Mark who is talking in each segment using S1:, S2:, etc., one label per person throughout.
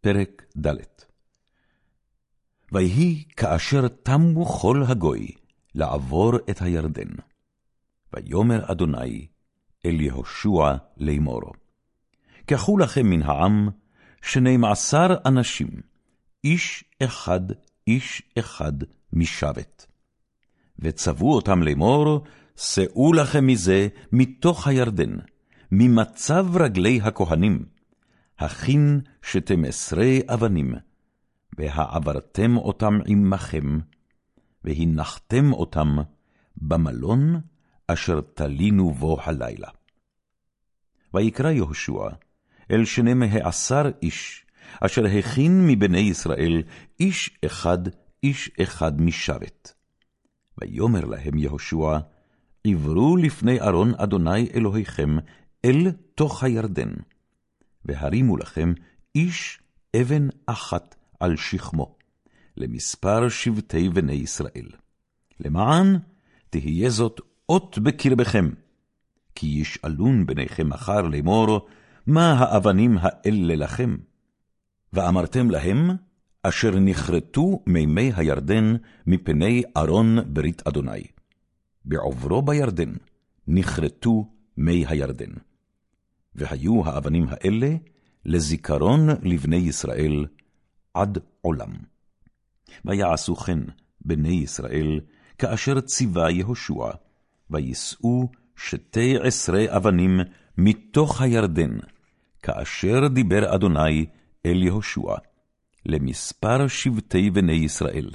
S1: פרק ד' ויהי כאשר תמו כל הגוי לעבור את הירדן. ויאמר אדוני אל יהושע לאמור, קחו לכם מן העם שנים עשר אנשים, איש אחד, איש אחד משבת. וצוו אותם לאמור, שאו לכם מזה מתוך הירדן, ממצב רגלי הכהנים, הכין שתים עשרה אבנים, והעברתם אותם עמכם, והנחתם אותם במלון אשר תלינו בו הלילה. ויקרא יהושע אל שנים העשר איש, אשר הכין מבני ישראל איש אחד, איש אחד משבת. ויאמר להם יהושע, עברו לפני ארון אדוני אלוהיכם אל תוך הירדן, והרימו לכם איש אבן אחת על שכמו, למספר שבטי בני ישראל. למען תהיה זאת אות בקרבכם, כי ישאלון בניכם מחר לאמור, מה האבנים האלה לכם? ואמרתם להם, אשר נכרתו מימי הירדן מפני ארון ברית אדוני. בעוברו בירדן נכרתו מי הירדן. והיו האבנים האלה לזיכרון לבני ישראל עד עולם. ויעשו כן בני ישראל, כאשר ציווה יהושע, ויישאו שתי עשרה אבנים מתוך הירדן, כאשר דיבר אדוני אל יהושע, למספר שבטי בני ישראל,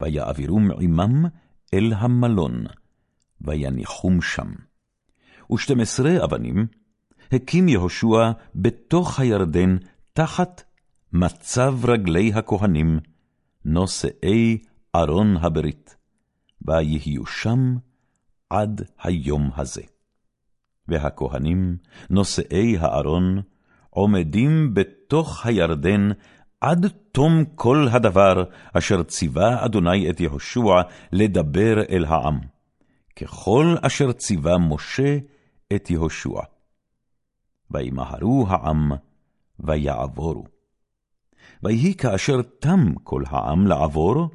S1: ויעבירום עמם אל המלון, ויניחום שם. ושתים עשרה אבנים הקים יהושע בתוך הירדן תחת מצב רגלי הכהנים, נושאי ארון הברית, ויהיו שם עד היום הזה. והכהנים, נושאי הארון, עומדים בתוך הירדן עד תום כל הדבר אשר ציווה אדוני את יהושע לדבר אל העם, ככל אשר ציווה משה את יהושע. וימהרו העם, ויעבורו. ויהי כאשר תם כל העם לעבור,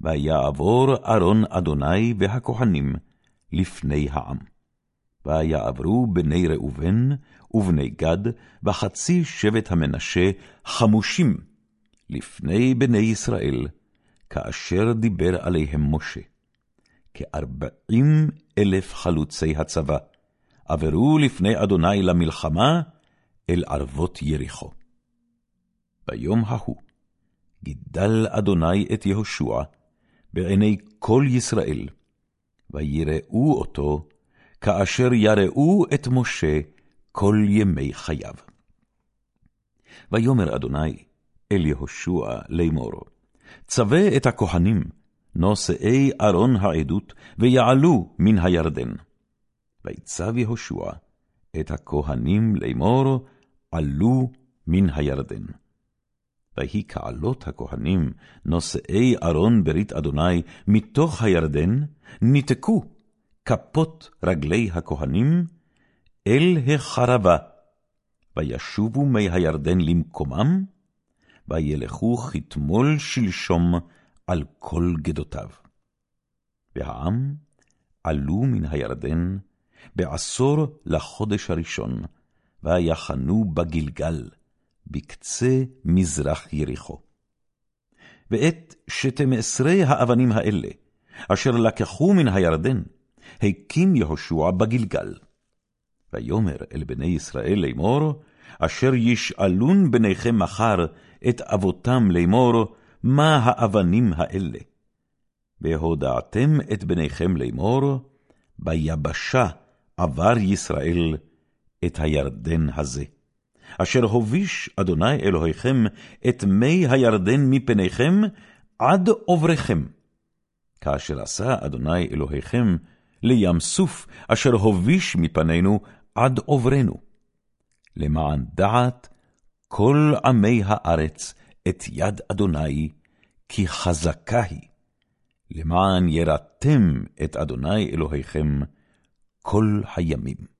S1: ויעבור ארון אדוני והכהנים לפני העם. ויעברו בני ראובן ובני גד וחצי שבט המנשה חמושים לפני בני ישראל, כאשר דיבר עליהם משה. כארבעים אלף חלוצי הצבא, עברו לפני אדוני למלחמה אל ערבות יריחו. ביום ההוא גידל אדוני את יהושע בעיני כל ישראל, ויראו אותו כאשר יראו את משה כל ימי חייו. ויאמר אדוני אל יהושע לאמור, צווה את הכהנים, נושאי ארון העדות, ויעלו מן הירדן. ויצב יהושע את הכהנים לאמור, עלו מן הירדן. ויהי כעלות הכהנים, נושאי ארון ברית אדוני, מתוך הירדן, ניתקו כפות רגלי הכהנים אל החרבה, וישובו מי הירדן למקומם, וילכו כתמול שלשום על כל גדותיו. והעם עלו מן הירדן בעשור לחודש הראשון, ויחנו בגלגל, בקצה מזרח יריחו. ואת עשרה האבנים האלה, אשר לקחו מן הירדן, הקים יהושע בגלגל. ויאמר אל בני ישראל לאמור, אשר ישאלון בניכם מחר את אבותם לאמור, מה האבנים האלה? והודעתם את בניכם לאמור, ביבשה עבר ישראל את הירדן הזה. אשר הוביש אדוני אלוהיכם את מי הירדן מפניכם עד עובריכם. כאשר עשה אדוני אלוהיכם לים סוף, אשר הוביש מפנינו עד עוברנו. למען דעת כל עמי הארץ את יד אדוני, כי חזקה היא, למען ירתם את אדוני אלוהיכם כל הימים.